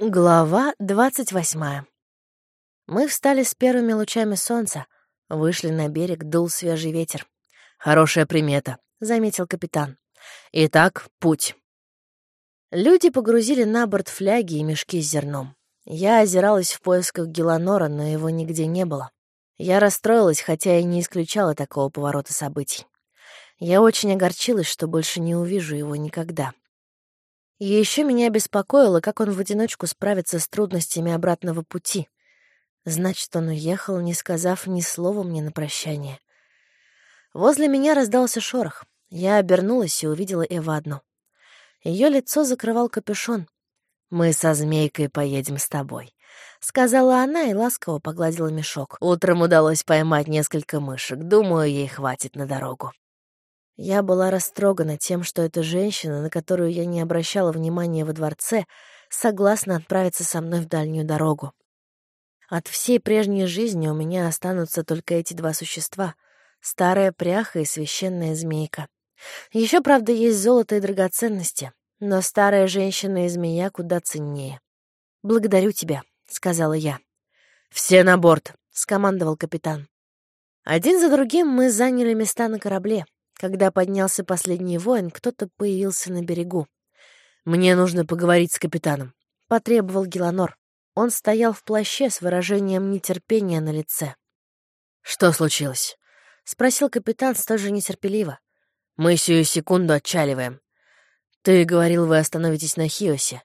Глава двадцать восьмая. Мы встали с первыми лучами солнца, вышли на берег, дул свежий ветер. «Хорошая примета», — заметил капитан. «Итак, путь». Люди погрузили на борт фляги и мешки с зерном. Я озиралась в поисках Геланора, но его нигде не было. Я расстроилась, хотя и не исключала такого поворота событий. Я очень огорчилась, что больше не увижу его никогда. Еще меня беспокоило, как он в одиночку справится с трудностями обратного пути. Значит, он уехал, не сказав ни слова мне на прощание. Возле меня раздался шорох. Я обернулась и увидела Эвадну. Ее лицо закрывал капюшон. «Мы со змейкой поедем с тобой», — сказала она и ласково погладила мешок. «Утром удалось поймать несколько мышек. Думаю, ей хватит на дорогу». Я была растрогана тем, что эта женщина, на которую я не обращала внимания во дворце, согласна отправиться со мной в дальнюю дорогу. От всей прежней жизни у меня останутся только эти два существа — старая пряха и священная змейка. Еще, правда, есть золото и драгоценности, но старая женщина и змея куда ценнее. «Благодарю тебя», — сказала я. «Все на борт», — скомандовал капитан. Один за другим мы заняли места на корабле. Когда поднялся последний воин, кто-то появился на берегу. «Мне нужно поговорить с капитаном», — потребовал Геланор. Он стоял в плаще с выражением нетерпения на лице. «Что случилось?» — спросил капитан столь же нетерпеливо. «Мы сию секунду отчаливаем. Ты говорил, вы остановитесь на Хиосе?»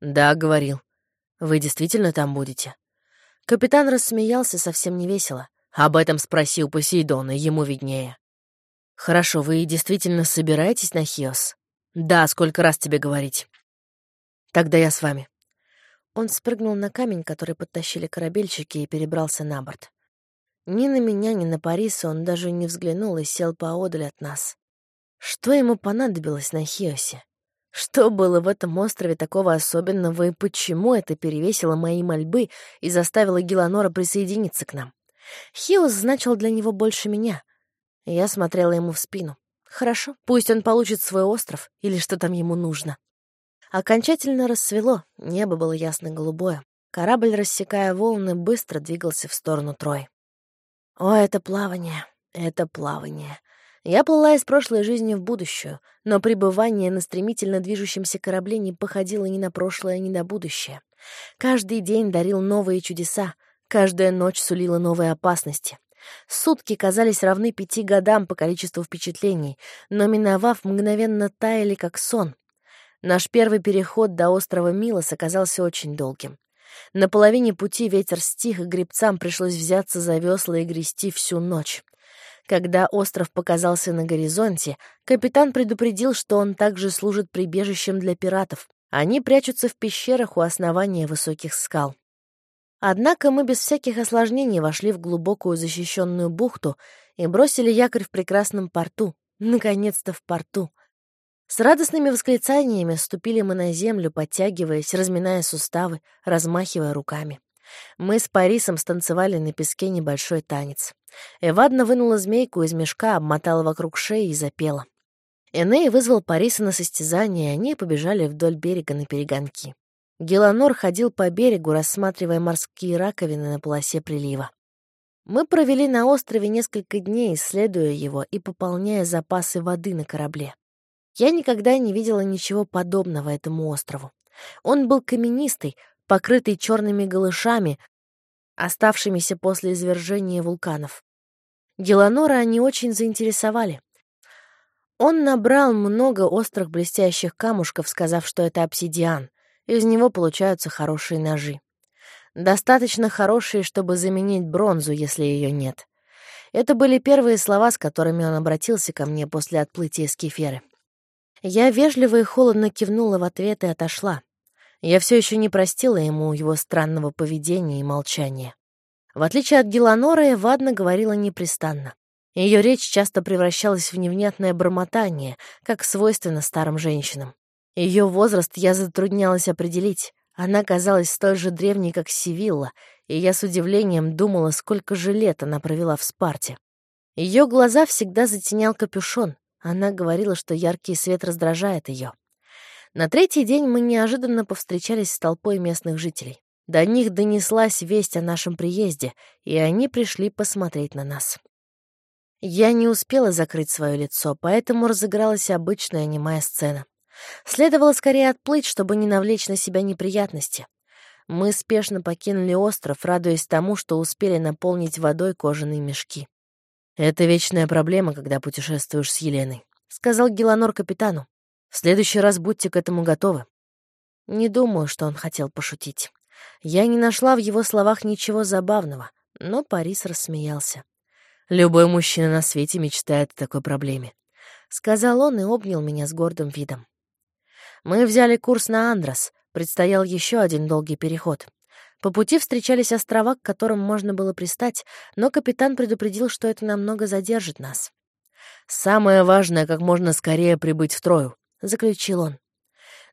«Да, говорил. Вы действительно там будете?» Капитан рассмеялся совсем невесело. «Об этом спросил Посейдон, и ему виднее». «Хорошо, вы действительно собираетесь на Хиос?» «Да, сколько раз тебе говорить?» «Тогда я с вами». Он спрыгнул на камень, который подтащили корабельщики, и перебрался на борт. Ни на меня, ни на Париса он даже не взглянул и сел поодаль от нас. Что ему понадобилось на Хиосе? Что было в этом острове такого особенного и почему это перевесило мои мольбы и заставило Геланора присоединиться к нам? Хиос значил для него больше меня, я смотрела ему в спину. Хорошо, пусть он получит свой остров или что там ему нужно. Окончательно рассвело, небо было ясно-голубое. Корабль, рассекая волны, быстро двигался в сторону Трой. О, это плавание, это плавание. Я плыла из прошлой жизни в будущую, но пребывание на стремительно движущемся корабле не походило ни на прошлое, ни на будущее. Каждый день дарил новые чудеса, каждая ночь сулила новые опасности. Сутки казались равны пяти годам по количеству впечатлений, но, миновав, мгновенно таяли, как сон. Наш первый переход до острова Милос оказался очень долгим. На половине пути ветер стих, и гребцам пришлось взяться за весла и грести всю ночь. Когда остров показался на горизонте, капитан предупредил, что он также служит прибежищем для пиратов. Они прячутся в пещерах у основания высоких скал. Однако мы без всяких осложнений вошли в глубокую защищенную бухту и бросили якорь в прекрасном порту. Наконец-то в порту. С радостными восклицаниями ступили мы на землю, подтягиваясь, разминая суставы, размахивая руками. Мы с Парисом станцевали на песке небольшой танец. Эвадна вынула змейку из мешка, обмотала вокруг шеи и запела. Эней вызвал Париса на состязание, и они побежали вдоль берега на перегонки. Геланор ходил по берегу, рассматривая морские раковины на полосе прилива. Мы провели на острове несколько дней, исследуя его и пополняя запасы воды на корабле. Я никогда не видела ничего подобного этому острову. Он был каменистый, покрытый черными голышами, оставшимися после извержения вулканов. Геланора они очень заинтересовали. Он набрал много острых блестящих камушков, сказав, что это обсидиан — из него получаются хорошие ножи. Достаточно хорошие, чтобы заменить бронзу, если ее нет. Это были первые слова, с которыми он обратился ко мне после отплытия с Кеферы. Я вежливо и холодно кивнула в ответ и отошла. Я все еще не простила ему его странного поведения и молчания. В отличие от Геланора, Эвадна говорила непрестанно. Ее речь часто превращалась в невнятное бормотание, как свойственно старым женщинам. Ее возраст я затруднялась определить. Она казалась столь же древней, как Сивилла, и я с удивлением думала, сколько же лет она провела в Спарте. Ее глаза всегда затенял капюшон. Она говорила, что яркий свет раздражает ее. На третий день мы неожиданно повстречались с толпой местных жителей. До них донеслась весть о нашем приезде, и они пришли посмотреть на нас. Я не успела закрыть свое лицо, поэтому разыгралась обычная немая сцена. Следовало скорее отплыть, чтобы не навлечь на себя неприятности. Мы спешно покинули остров, радуясь тому, что успели наполнить водой кожаные мешки. «Это вечная проблема, когда путешествуешь с Еленой», — сказал Геланор капитану. «В следующий раз будьте к этому готовы». Не думаю, что он хотел пошутить. Я не нашла в его словах ничего забавного, но Парис рассмеялся. «Любой мужчина на свете мечтает о такой проблеме», — сказал он и обнял меня с гордым видом. Мы взяли курс на Андрос, предстоял еще один долгий переход. По пути встречались острова, к которым можно было пристать, но капитан предупредил, что это намного задержит нас. «Самое важное — как можно скорее прибыть в Трою», — заключил он.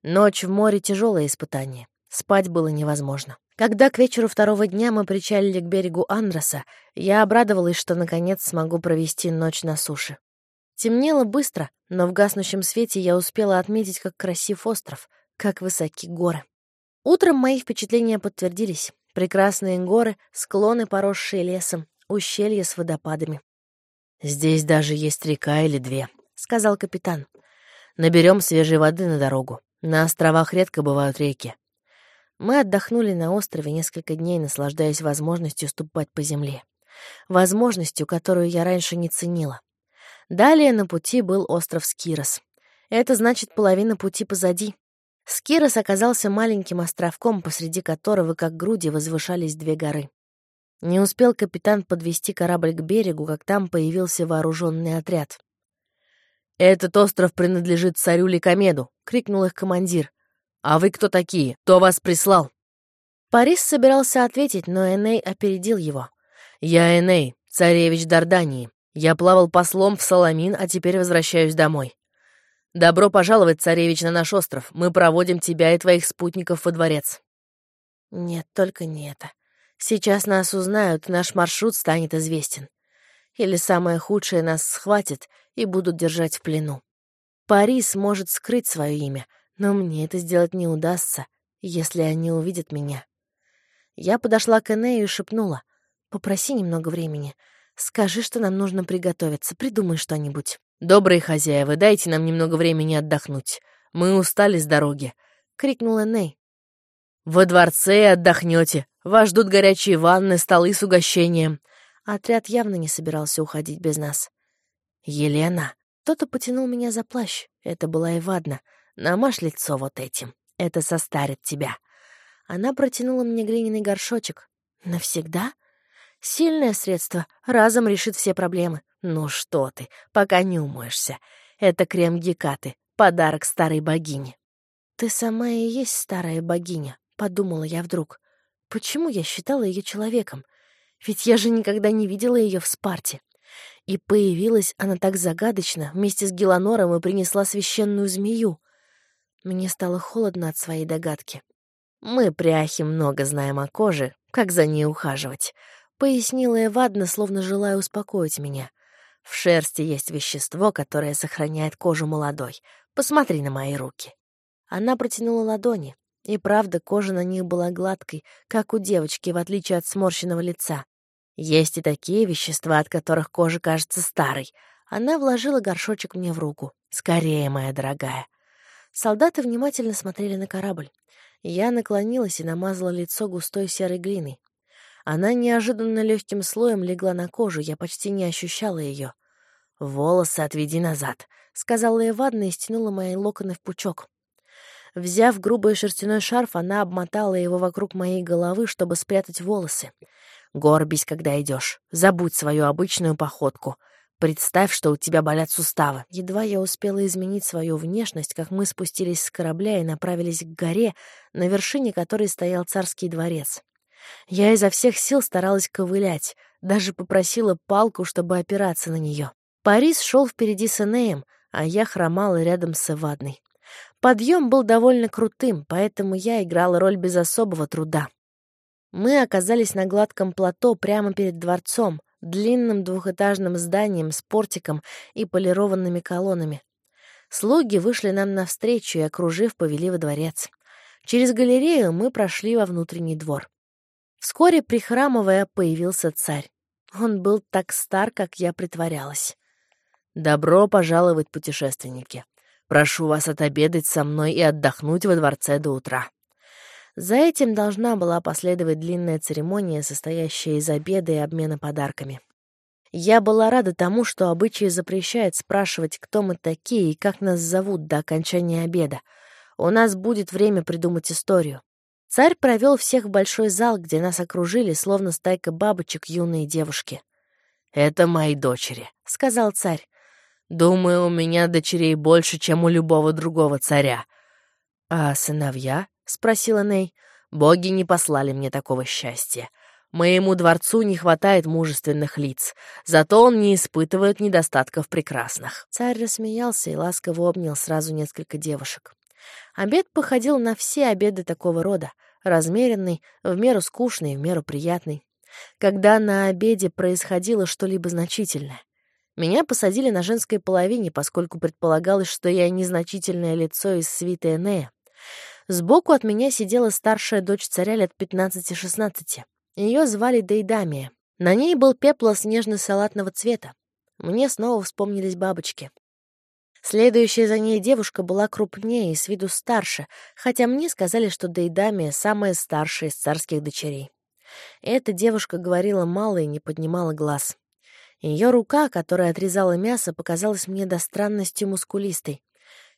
Ночь в море — тяжелое испытание. Спать было невозможно. Когда к вечеру второго дня мы причалили к берегу Андроса, я обрадовалась, что наконец смогу провести ночь на суше. Темнело быстро, но в гаснущем свете я успела отметить, как красив остров, как высоки горы. Утром мои впечатления подтвердились. Прекрасные горы, склоны, поросшие лесом, ущелья с водопадами. «Здесь даже есть река или две», — сказал капитан. «Наберем свежей воды на дорогу. На островах редко бывают реки». Мы отдохнули на острове несколько дней, наслаждаясь возможностью ступать по земле. Возможностью, которую я раньше не ценила. Далее на пути был остров Скирос. Это значит половина пути позади. Скирос оказался маленьким островком, посреди которого, как груди, возвышались две горы. Не успел капитан подвести корабль к берегу, как там появился вооруженный отряд. «Этот остров принадлежит царю Ликомеду!» — крикнул их командир. «А вы кто такие? Кто вас прислал?» Парис собирался ответить, но Эней опередил его. «Я Эней, царевич Дардании. Я плавал послом в Соломин, а теперь возвращаюсь домой. Добро пожаловать, царевич, на наш остров. Мы проводим тебя и твоих спутников во дворец. Нет, только не это. Сейчас нас узнают, наш маршрут станет известен. Или самое худшее нас схватит и будут держать в плену. Парис может скрыть свое имя, но мне это сделать не удастся, если они увидят меня. Я подошла к Энею и шепнула. «Попроси немного времени. Скажи, что нам нужно приготовиться, придумай что-нибудь. Добрые хозяева, дайте нам немного времени отдохнуть. Мы устали с дороги, крикнула Ней. Во дворце отдохнете. Вас ждут горячие ванны, столы с угощением. Отряд явно не собирался уходить без нас. Елена. Кто-то потянул меня за плащ. Это была Ивадна. Намажь лицо вот этим. Это состарит тебя. Она протянула мне глиняный горшочек. Навсегда? Сильное средство разом решит все проблемы. Ну что ты, пока не умоешься. Это крем Гекаты, подарок старой богине. Ты сама и есть старая богиня, подумала я вдруг. Почему я считала ее человеком? Ведь я же никогда не видела ее в Спарте. И появилась она так загадочно, вместе с Геланором и принесла священную змею. Мне стало холодно от своей догадки. Мы, пряхи, много знаем о коже, как за ней ухаживать. Пояснила Эвадна, словно желая успокоить меня. В шерсти есть вещество, которое сохраняет кожу молодой. Посмотри на мои руки. Она протянула ладони. И правда, кожа на них была гладкой, как у девочки, в отличие от сморщенного лица. Есть и такие вещества, от которых кожа кажется старой. Она вложила горшочек мне в руку. «Скорее, моя дорогая». Солдаты внимательно смотрели на корабль. Я наклонилась и намазала лицо густой серой глиной. Она неожиданно легким слоем легла на кожу, я почти не ощущала ее. «Волосы отведи назад», — сказала Эвадна и стянула мои локоны в пучок. Взяв грубый шерстяной шарф, она обмотала его вокруг моей головы, чтобы спрятать волосы. «Горбись, когда идешь. Забудь свою обычную походку. Представь, что у тебя болят суставы». Едва я успела изменить свою внешность, как мы спустились с корабля и направились к горе, на вершине которой стоял царский дворец. Я изо всех сил старалась ковылять, даже попросила палку, чтобы опираться на нее. Парис шел впереди с Энеем, а я хромала рядом с Эвадной. Подъем был довольно крутым, поэтому я играла роль без особого труда. Мы оказались на гладком плато прямо перед дворцом, длинным двухэтажным зданием с портиком и полированными колоннами. Слуги вышли нам навстречу и, окружив, повели во дворец. Через галерею мы прошли во внутренний двор. Вскоре, прихрамывая, появился царь. Он был так стар, как я притворялась. «Добро пожаловать, путешественники. Прошу вас отобедать со мной и отдохнуть во дворце до утра». За этим должна была последовать длинная церемония, состоящая из обеда и обмена подарками. Я была рада тому, что обычай запрещает спрашивать, кто мы такие и как нас зовут до окончания обеда. У нас будет время придумать историю. Царь провел всех в большой зал, где нас окружили, словно стайка бабочек юные девушки. «Это мои дочери», — сказал царь. «Думаю, у меня дочерей больше, чем у любого другого царя». «А сыновья?» — спросила Ней. «Боги не послали мне такого счастья. Моему дворцу не хватает мужественных лиц, зато он не испытывает недостатков прекрасных». Царь рассмеялся и ласково обнял сразу несколько девушек. Обед походил на все обеды такого рода, размеренный, в меру скучный, в меру приятный. Когда на обеде происходило что-либо значительное. Меня посадили на женской половине, поскольку предполагалось, что я незначительное лицо из свиты Энея. Сбоку от меня сидела старшая дочь царя лет 15-16. Ее звали Дейдамия. На ней был пеплос нежно-салатного цвета. Мне снова вспомнились бабочки. Следующая за ней девушка была крупнее и с виду старше, хотя мне сказали, что Дейдамия — самая старшая из царских дочерей. Эта девушка говорила мало и не поднимала глаз. Ее рука, которая отрезала мясо, показалась мне до странности мускулистой.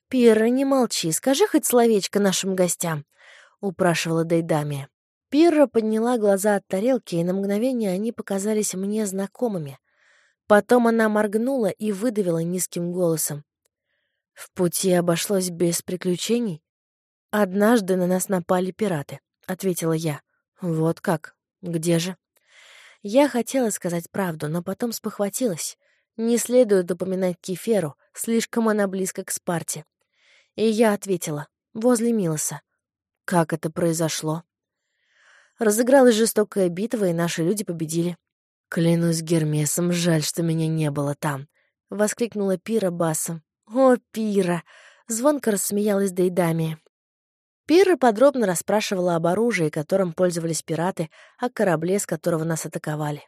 «Пира, не молчи, скажи хоть словечко нашим гостям», — упрашивала Дейдамия. Пирра подняла глаза от тарелки, и на мгновение они показались мне знакомыми. Потом она моргнула и выдавила низким голосом. В пути обошлось без приключений. «Однажды на нас напали пираты», — ответила я. «Вот как? Где же?» Я хотела сказать правду, но потом спохватилась. Не следует упоминать Кеферу, слишком она близко к Спарте. И я ответила, возле Милоса. Как это произошло? Разыгралась жестокая битва, и наши люди победили. «Клянусь Гермесом, жаль, что меня не было там», — воскликнула Пира басом. «О, Пира!» — звонко рассмеялась Дейдами. Пира подробно расспрашивала об оружии, которым пользовались пираты, о корабле, с которого нас атаковали.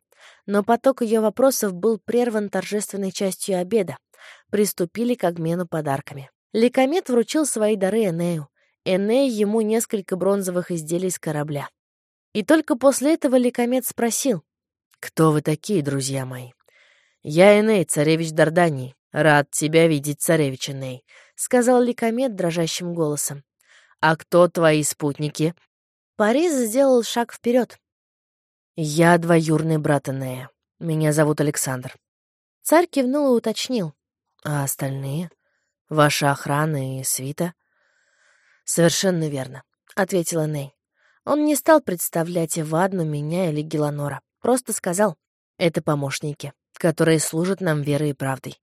Но поток ее вопросов был прерван торжественной частью обеда. Приступили к обмену подарками. Ликомет вручил свои дары Энею. Эней ему несколько бронзовых изделий с корабля. И только после этого Ликомет спросил, «Кто вы такие, друзья мои?» «Я Эней, царевич Дардании. «Рад тебя видеть, царевич Ней», — сказал Ликомет дрожащим голосом. «А кто твои спутники?» Парис сделал шаг вперед. «Я двоюрный брат Энея. Меня зовут Александр». Царь кивнул и уточнил. «А остальные? Ваша охрана и свита?» «Совершенно верно», — ответила Ней. Он не стал представлять Ивадну, меня или Геланора. Просто сказал, это помощники, которые служат нам верой и правдой.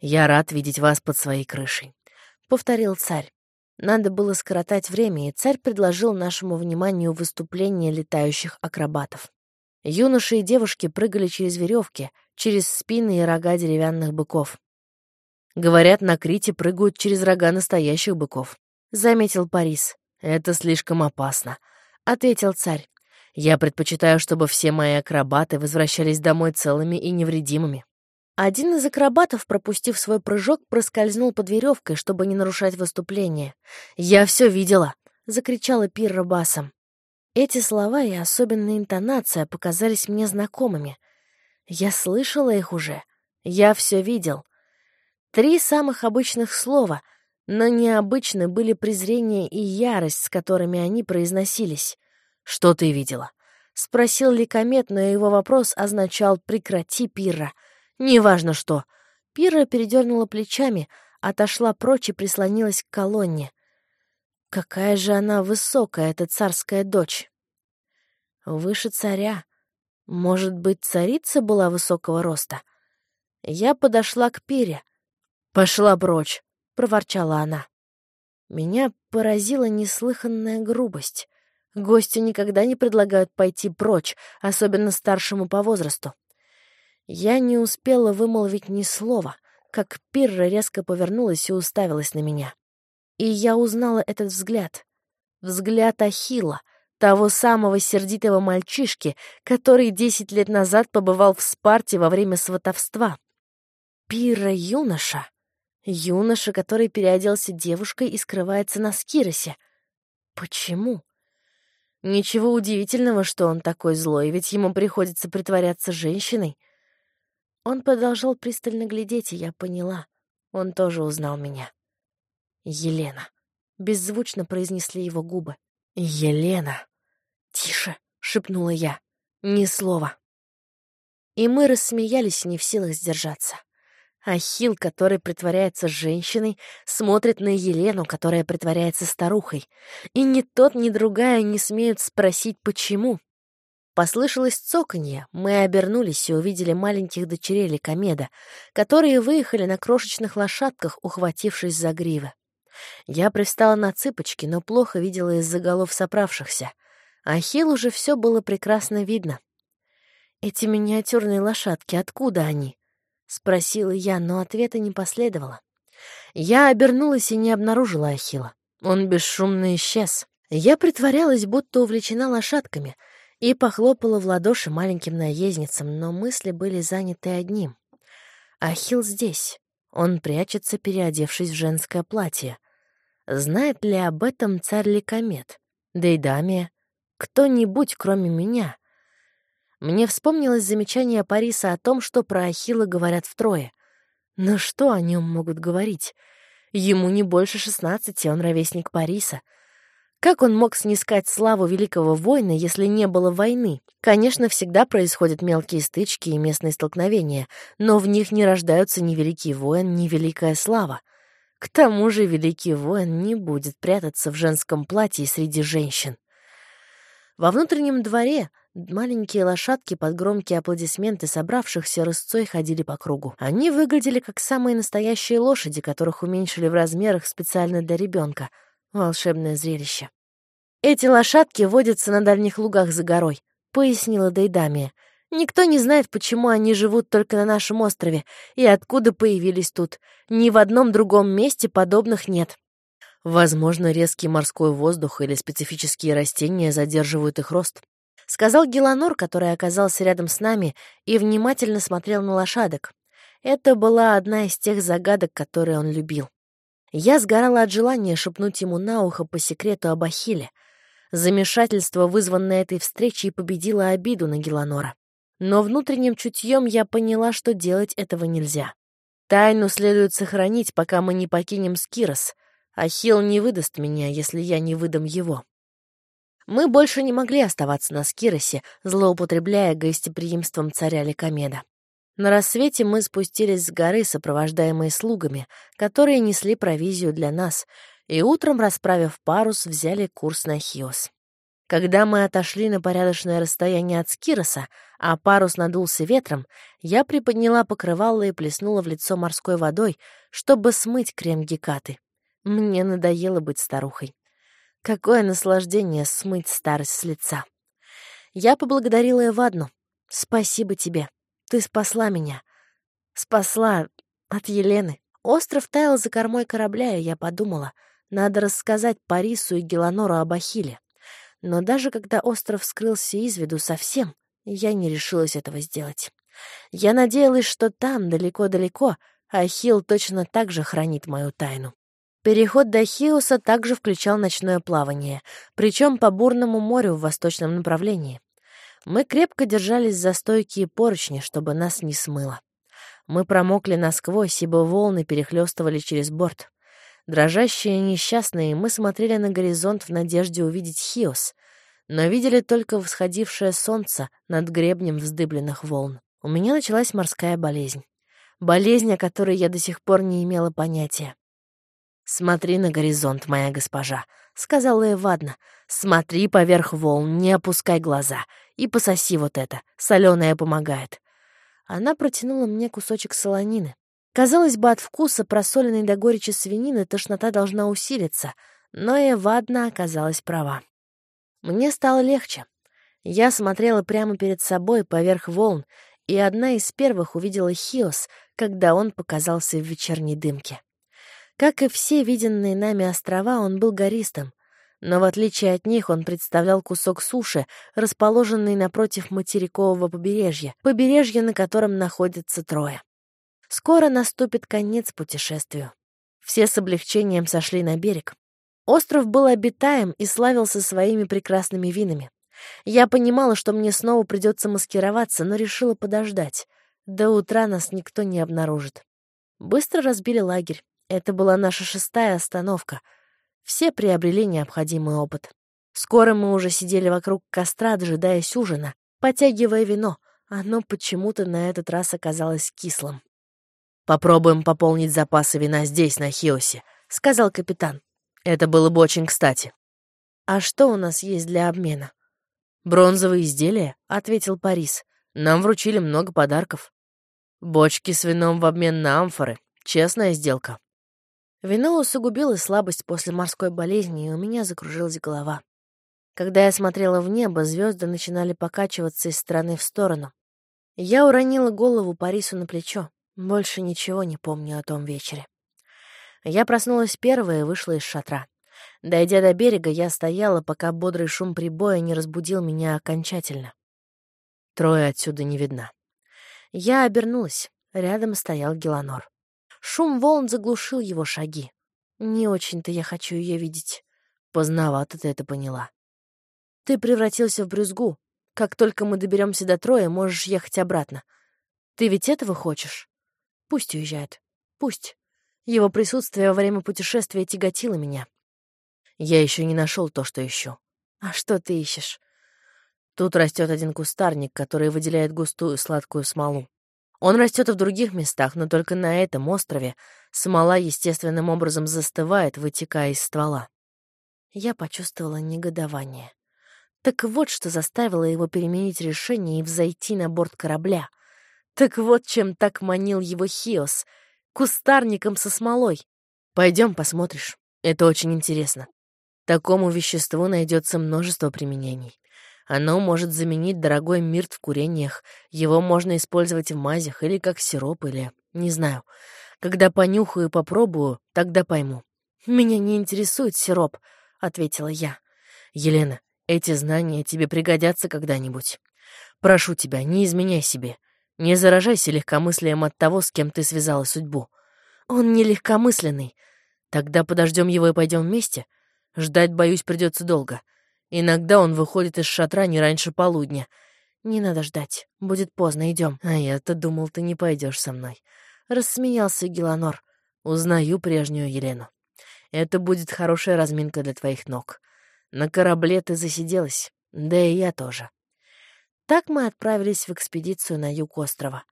«Я рад видеть вас под своей крышей», — повторил царь. Надо было скоротать время, и царь предложил нашему вниманию выступление летающих акробатов. Юноши и девушки прыгали через веревки, через спины и рога деревянных быков. «Говорят, на Крите прыгают через рога настоящих быков», — заметил Парис. «Это слишком опасно», — ответил царь. «Я предпочитаю, чтобы все мои акробаты возвращались домой целыми и невредимыми». Один из акробатов, пропустив свой прыжок, проскользнул под веревкой, чтобы не нарушать выступление. «Я все видела!» — закричала Пирра басом. Эти слова и особенная интонация показались мне знакомыми. Я слышала их уже. Я все видел. Три самых обычных слова, но необычны были презрение и ярость, с которыми они произносились. «Что ты видела?» — спросил Ликомет, но его вопрос означал «прекрати, Пирра». Неважно что. Пира передернула плечами, отошла прочь и прислонилась к колонне. Какая же она высокая, эта царская дочь. Выше царя. Может быть, царица была высокого роста? Я подошла к Пире. «Пошла прочь», — проворчала она. Меня поразила неслыханная грубость. Гостю никогда не предлагают пойти прочь, особенно старшему по возрасту. Я не успела вымолвить ни слова, как Пирра резко повернулась и уставилась на меня. И я узнала этот взгляд. Взгляд Ахила, того самого сердитого мальчишки, который десять лет назад побывал в Спарте во время сватовства. Пирра юноша. Юноша, который переоделся девушкой и скрывается на Скиросе. Почему? Ничего удивительного, что он такой злой, ведь ему приходится притворяться женщиной. Он продолжал пристально глядеть, и я поняла. Он тоже узнал меня. «Елена», — беззвучно произнесли его губы. «Елена!» «Тише!» — шепнула я. «Ни слова». И мы рассмеялись, не в силах сдержаться. Ахил, который притворяется женщиной, смотрит на Елену, которая притворяется старухой. И ни тот, ни другая не смеют спросить, почему. Послышалось цоканье, мы обернулись и увидели маленьких дочерей Ликомеда, которые выехали на крошечных лошадках, ухватившись за гривы. Я пристала на цыпочки, но плохо видела из-за голов соправшихся. Ахил уже все было прекрасно видно. «Эти миниатюрные лошадки, откуда они?» — спросила я, но ответа не последовало. Я обернулась и не обнаружила Ахила. Он бесшумно исчез. Я притворялась, будто увлечена лошадками — и похлопала в ладоши маленьким наездницам, но мысли были заняты одним. Ахилл здесь. Он прячется, переодевшись в женское платье. Знает ли об этом царь Ликомет? Да и Дамия? Кто-нибудь, кроме меня? Мне вспомнилось замечание Париса о том, что про Ахилла говорят втрое. Но что о нем могут говорить? Ему не больше шестнадцати, он ровесник Париса — как он мог снискать славу великого воина, если не было войны? Конечно, всегда происходят мелкие стычки и местные столкновения, но в них не рождаются ни великий воин, ни великая слава. К тому же великий воин не будет прятаться в женском платье среди женщин. Во внутреннем дворе маленькие лошадки под громкие аплодисменты собравшихся рысцой ходили по кругу. Они выглядели как самые настоящие лошади, которых уменьшили в размерах специально для ребенка — Волшебное зрелище. «Эти лошадки водятся на дальних лугах за горой», — пояснила Дейдамия. «Никто не знает, почему они живут только на нашем острове и откуда появились тут. Ни в одном другом месте подобных нет». «Возможно, резкий морской воздух или специфические растения задерживают их рост», — сказал Геланор, который оказался рядом с нами и внимательно смотрел на лошадок. Это была одна из тех загадок, которые он любил. Я сгорала от желания шепнуть ему на ухо по секрету об Ахилле. Замешательство, вызванное этой встречей, победило обиду на Геланора. Но внутренним чутьем я поняла, что делать этого нельзя. Тайну следует сохранить, пока мы не покинем Скирос. Ахилл не выдаст меня, если я не выдам его. Мы больше не могли оставаться на Скиросе, злоупотребляя гостеприимством царя Ликомеда. На рассвете мы спустились с горы, сопровождаемые слугами, которые несли провизию для нас, и утром, расправив парус, взяли курс на Хиос. Когда мы отошли на порядочное расстояние от Скироса, а парус надулся ветром, я приподняла покрывало и плеснула в лицо морской водой, чтобы смыть крем Гекаты. Мне надоело быть старухой. Какое наслаждение смыть старость с лица. Я поблагодарила Эвадну. «Спасибо тебе. Ты спасла меня. Спасла от Елены. Остров таял за кормой корабля, и я подумала, надо рассказать Парису и Геланору об Ахилле. Но даже когда остров скрылся из виду совсем, я не решилась этого сделать. Я надеялась, что там, далеко-далеко, Ахилл точно так же хранит мою тайну. Переход до Хиуса также включал ночное плавание, причем по бурному морю в восточном направлении. Мы крепко держались за стойкие поручни, чтобы нас не смыло. Мы промокли насквозь, ибо волны перехлестывали через борт. Дрожащие несчастные, мы смотрели на горизонт в надежде увидеть Хиос, но видели только восходившее солнце над гребнем вздыбленных волн. У меня началась морская болезнь. Болезнь, о которой я до сих пор не имела понятия. «Смотри на горизонт, моя госпожа», — сказала Эвадна. «Смотри поверх волн, не опускай глаза. И пососи вот это. Соленое помогает». Она протянула мне кусочек солонины. Казалось бы, от вкуса просоленной до горечи свинины тошнота должна усилиться, но Эвадна оказалась права. Мне стало легче. Я смотрела прямо перед собой, поверх волн, и одна из первых увидела Хиос, когда он показался в вечерней дымке. Как и все виденные нами острова, он был гористым, но в отличие от них он представлял кусок суши, расположенный напротив материкового побережья, побережье, на котором находится Троя. Скоро наступит конец путешествию. Все с облегчением сошли на берег. Остров был обитаем и славился своими прекрасными винами. Я понимала, что мне снова придется маскироваться, но решила подождать. До утра нас никто не обнаружит. Быстро разбили лагерь. Это была наша шестая остановка — все приобрели необходимый опыт. Скоро мы уже сидели вокруг костра, дожидаясь ужина, потягивая вино. Оно почему-то на этот раз оказалось кислым. «Попробуем пополнить запасы вина здесь, на Хиосе», — сказал капитан. «Это было бы очень кстати». «А что у нас есть для обмена?» «Бронзовые изделия», — ответил Парис. «Нам вручили много подарков». «Бочки с вином в обмен на амфоры. Честная сделка». Вино усугубило слабость после морской болезни, и у меня закружилась голова. Когда я смотрела в небо, звезды начинали покачиваться из стороны в сторону. Я уронила голову Парису на плечо. Больше ничего не помню о том вечере. Я проснулась первая и вышла из шатра. Дойдя до берега, я стояла, пока бодрый шум прибоя не разбудил меня окончательно. Трое отсюда не видно. Я обернулась. Рядом стоял Геланор. Шум волн заглушил его шаги. Не очень-то я хочу ее видеть. Поздновато ты это поняла. Ты превратился в брюзгу. Как только мы доберемся до Троя, можешь ехать обратно. Ты ведь этого хочешь? Пусть уезжает. Пусть. Его присутствие во время путешествия тяготило меня. Я еще не нашел то, что ищу. А что ты ищешь? Тут растет один кустарник, который выделяет густую сладкую смолу. Он растет и в других местах, но только на этом острове смола естественным образом застывает, вытекая из ствола. Я почувствовала негодование. Так вот, что заставило его переменить решение и взойти на борт корабля. Так вот, чем так манил его Хиос — кустарником со смолой. Пойдем посмотришь. Это очень интересно. Такому веществу найдется множество применений. Оно может заменить дорогой мирт в курениях. Его можно использовать в мазях или как сироп, или... Не знаю. Когда понюхаю и попробую, тогда пойму. «Меня не интересует сироп», — ответила я. «Елена, эти знания тебе пригодятся когда-нибудь. Прошу тебя, не изменяй себе. Не заражайся легкомыслием от того, с кем ты связала судьбу. Он не легкомысленный. Тогда подождем его и пойдем вместе. Ждать, боюсь, придется долго. Иногда он выходит из шатра не раньше полудня. Не надо ждать. Будет поздно, идем. А я-то думал, ты не пойдешь со мной. Рассмеялся Геланор. Узнаю прежнюю Елену. Это будет хорошая разминка для твоих ног. На корабле ты засиделась. Да и я тоже. Так мы отправились в экспедицию на юг острова.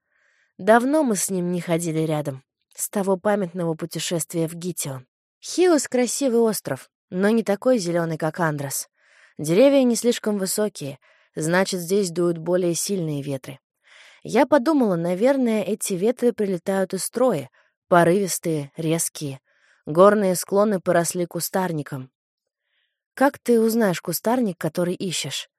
Давно мы с ним не ходили рядом. С того памятного путешествия в Гитион. Хиос — красивый остров, но не такой зеленый, как Андрос. Деревья не слишком высокие, значит, здесь дуют более сильные ветры. Я подумала, наверное, эти ветры прилетают из строя, порывистые, резкие. Горные склоны поросли кустарником. Как ты узнаешь кустарник, который ищешь?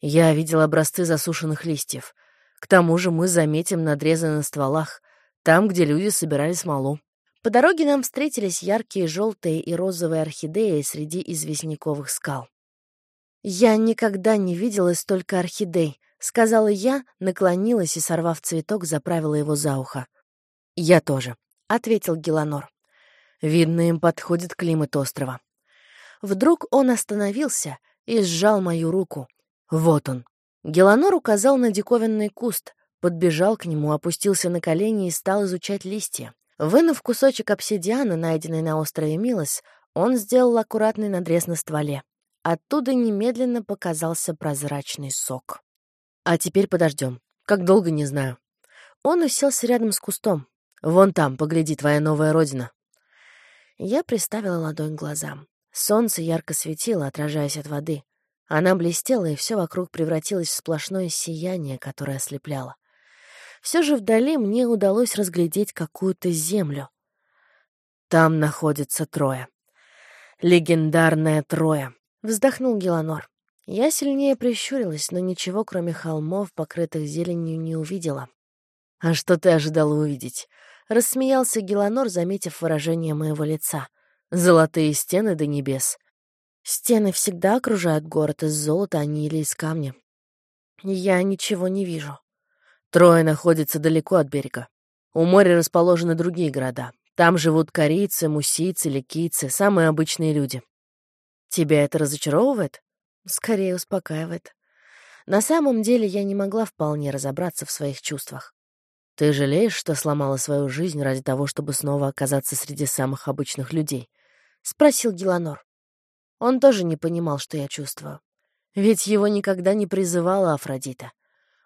Я видел образцы засушенных листьев. К тому же мы заметим надрезы на стволах, там, где люди собирали смолу. По дороге нам встретились яркие желтые и розовые орхидеи среди известняковых скал. «Я никогда не видела столько орхидей», — сказала я, наклонилась и, сорвав цветок, заправила его за ухо. «Я тоже», — ответил Геланор. «Видно, им подходит климат острова». Вдруг он остановился и сжал мою руку. «Вот он». Геланор указал на диковинный куст, подбежал к нему, опустился на колени и стал изучать листья. Вынув кусочек обсидиана, найденный на острове Милос, он сделал аккуратный надрез на стволе. Оттуда немедленно показался прозрачный сок. А теперь подождем. Как долго, не знаю. Он уселся рядом с кустом. Вон там, погляди, твоя новая родина. Я приставила ладонь к глазам. Солнце ярко светило, отражаясь от воды. Она блестела, и все вокруг превратилось в сплошное сияние, которое ослепляло. Все же вдали мне удалось разглядеть какую-то землю. Там находится Троя. Легендарная Троя. Вздохнул Геланор. Я сильнее прищурилась, но ничего, кроме холмов, покрытых зеленью, не увидела. «А что ты ожидала увидеть?» — рассмеялся Геланор, заметив выражение моего лица. «Золотые стены до небес». «Стены всегда окружают город из золота, а не или из камня. Я ничего не вижу». Трое находится далеко от берега. У моря расположены другие города. Там живут корейцы, мусийцы, ликийцы, самые обычные люди. Тебя это разочаровывает? Скорее успокаивает. На самом деле я не могла вполне разобраться в своих чувствах. Ты жалеешь, что сломала свою жизнь ради того, чтобы снова оказаться среди самых обычных людей? Спросил Геланор. Он тоже не понимал, что я чувствую. Ведь его никогда не призывала Афродита.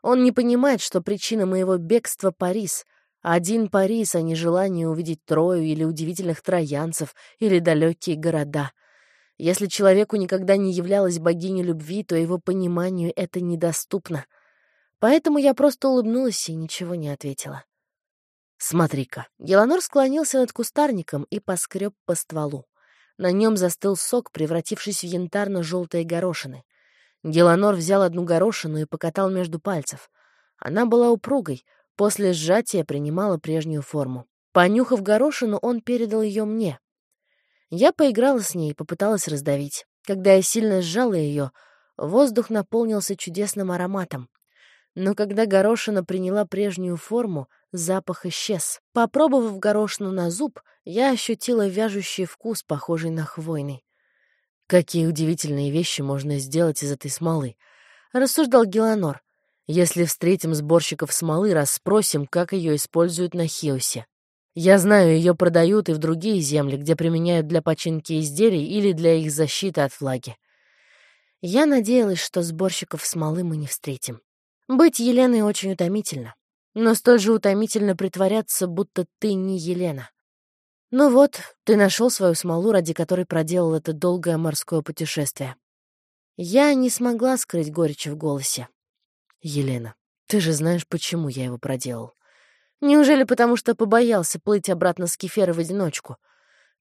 Он не понимает, что причина моего бегства — Парис, один Парис, а не желание увидеть Трою или удивительных троянцев, или далекие города. Если человеку никогда не являлась богиней любви, то его пониманию это недоступно. Поэтому я просто улыбнулась и ничего не ответила. «Смотри-ка». Геланор склонился над кустарником и поскреб по стволу. На нем застыл сок, превратившись в янтарно-желтые горошины. Геланор взял одну горошину и покатал между пальцев. Она была упругой, После сжатия принимала прежнюю форму. Понюхав горошину, он передал ее мне. Я поиграла с ней и попыталась раздавить. Когда я сильно сжала ее, воздух наполнился чудесным ароматом. Но когда горошина приняла прежнюю форму, запах исчез. Попробовав горошину на зуб, я ощутила вяжущий вкус, похожий на хвойный. «Какие удивительные вещи можно сделать из этой смолы!» — рассуждал Геланор. Если встретим сборщиков смолы, расспросим, как ее используют на Хиосе. Я знаю, ее продают и в другие земли, где применяют для починки изделий или для их защиты от влаги. Я надеялась, что сборщиков смолы мы не встретим. Быть Еленой очень утомительно. Но столь же утомительно притворяться, будто ты не Елена. Ну вот, ты нашел свою смолу, ради которой проделал это долгое морское путешествие. Я не смогла скрыть горечь в голосе. Елена, ты же знаешь, почему я его проделал. Неужели потому, что побоялся плыть обратно с Кефера в одиночку?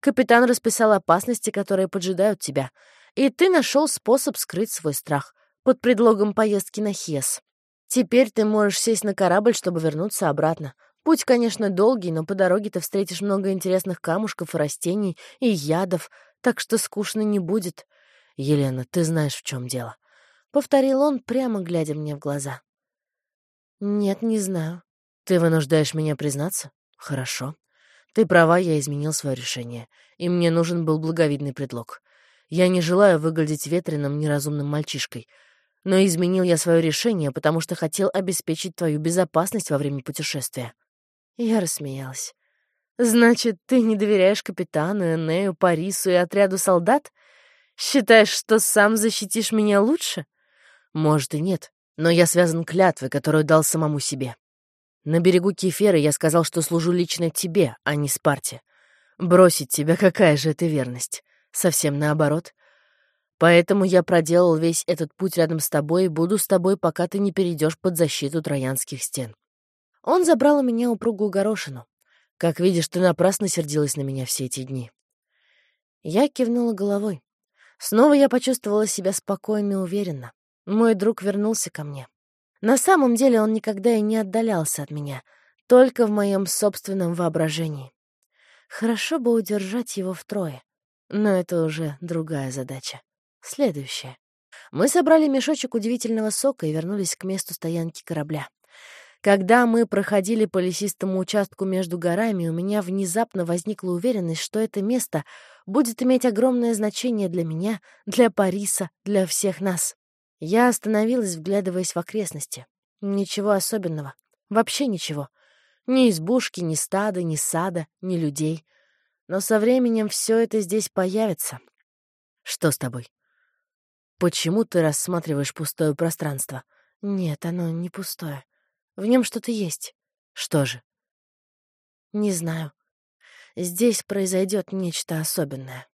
Капитан расписал опасности, которые поджидают тебя, и ты нашел способ скрыть свой страх под предлогом поездки на Хес. Теперь ты можешь сесть на корабль, чтобы вернуться обратно. Путь, конечно, долгий, но по дороге ты встретишь много интересных камушков и растений, и ядов, так что скучно не будет. Елена, ты знаешь, в чем дело. — повторил он, прямо глядя мне в глаза. «Нет, не знаю. Ты вынуждаешь меня признаться? Хорошо. Ты права, я изменил свое решение, и мне нужен был благовидный предлог. Я не желаю выглядеть ветреным, неразумным мальчишкой, но изменил я свое решение, потому что хотел обеспечить твою безопасность во время путешествия». Я рассмеялась. «Значит, ты не доверяешь капитану, Энею, Парису и отряду солдат? Считаешь, что сам защитишь меня лучше?» Может и нет, но я связан клятвой, которую дал самому себе. На берегу Кефера я сказал, что служу лично тебе, а не Спарте. Бросить тебя — какая же это верность? Совсем наоборот. Поэтому я проделал весь этот путь рядом с тобой и буду с тобой, пока ты не перейдешь под защиту троянских стен. Он забрал у меня упругую горошину. Как видишь, ты напрасно сердилась на меня все эти дни. Я кивнула головой. Снова я почувствовала себя спокойно и уверенно. Мой друг вернулся ко мне. На самом деле он никогда и не отдалялся от меня, только в моем собственном воображении. Хорошо бы удержать его втрое, но это уже другая задача. Следующая. Мы собрали мешочек удивительного сока и вернулись к месту стоянки корабля. Когда мы проходили по лесистому участку между горами, у меня внезапно возникла уверенность, что это место будет иметь огромное значение для меня, для Париса, для всех нас. Я остановилась, вглядываясь в окрестности. Ничего особенного. Вообще ничего. Ни избушки, ни стада, ни сада, ни людей. Но со временем все это здесь появится. Что с тобой? Почему ты рассматриваешь пустое пространство? Нет, оно не пустое. В нем что-то есть. Что же? Не знаю. Здесь произойдет нечто особенное.